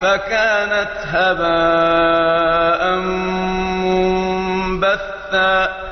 فَكَانَتْ هَبَاءً مُّنبَثًّا.